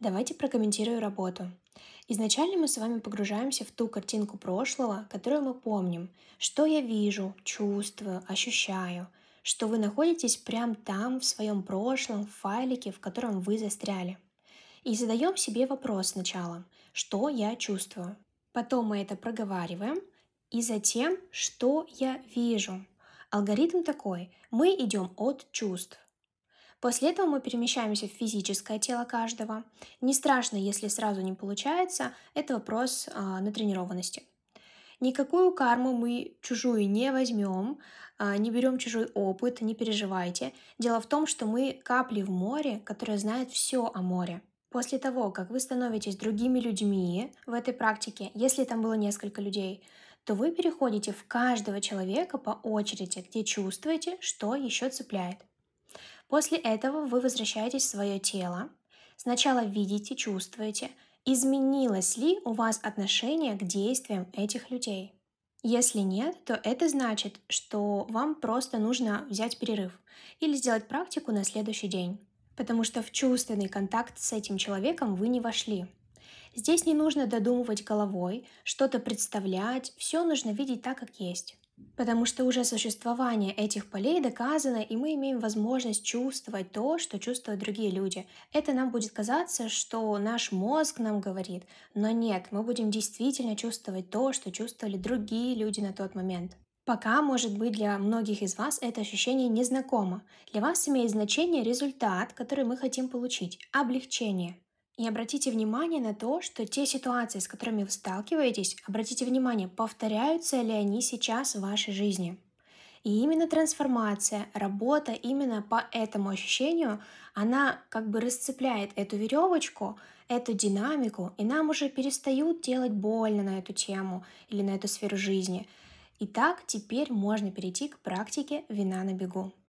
Давайте прокомментирую работу. Изначально мы с вами погружаемся в ту картинку прошлого, которую мы помним. Что я вижу, чувствую, ощущаю. Что вы находитесь прямо там, в своем прошлом, в файлике, в котором вы застряли. И задаем себе вопрос сначала, что я чувствую. Потом мы это проговариваем. И затем, что я вижу. Алгоритм такой. Мы идем от чувств. После этого мы перемещаемся в физическое тело каждого. Не страшно, если сразу не получается, это вопрос а, натренированности. Никакую карму мы чужую не возьмем, а, не берем чужой опыт, не переживайте. Дело в том, что мы капли в море, которые знают все о море. После того, как вы становитесь другими людьми в этой практике, если там было несколько людей, то вы переходите в каждого человека по очереди, где чувствуете, что еще цепляет. После этого вы возвращаетесь в свое тело. Сначала видите, чувствуете, изменилось ли у вас отношение к действиям этих людей. Если нет, то это значит, что вам просто нужно взять перерыв или сделать практику на следующий день, потому что в чувственный контакт с этим человеком вы не вошли. Здесь не нужно додумывать головой, что-то представлять, все нужно видеть так, как есть. Потому что уже существование этих полей доказано, и мы имеем возможность чувствовать то, что чувствуют другие люди. Это нам будет казаться, что наш мозг нам говорит, но нет, мы будем действительно чувствовать то, что чувствовали другие люди на тот момент. Пока, может быть, для многих из вас это ощущение незнакомо. Для вас имеет значение результат, который мы хотим получить, облегчение. И обратите внимание на то, что те ситуации, с которыми вы сталкиваетесь, обратите внимание, повторяются ли они сейчас в вашей жизни. И именно трансформация, работа именно по этому ощущению, она как бы расцепляет эту веревочку, эту динамику, и нам уже перестают делать больно на эту тему или на эту сферу жизни. Итак, теперь можно перейти к практике вина на бегу.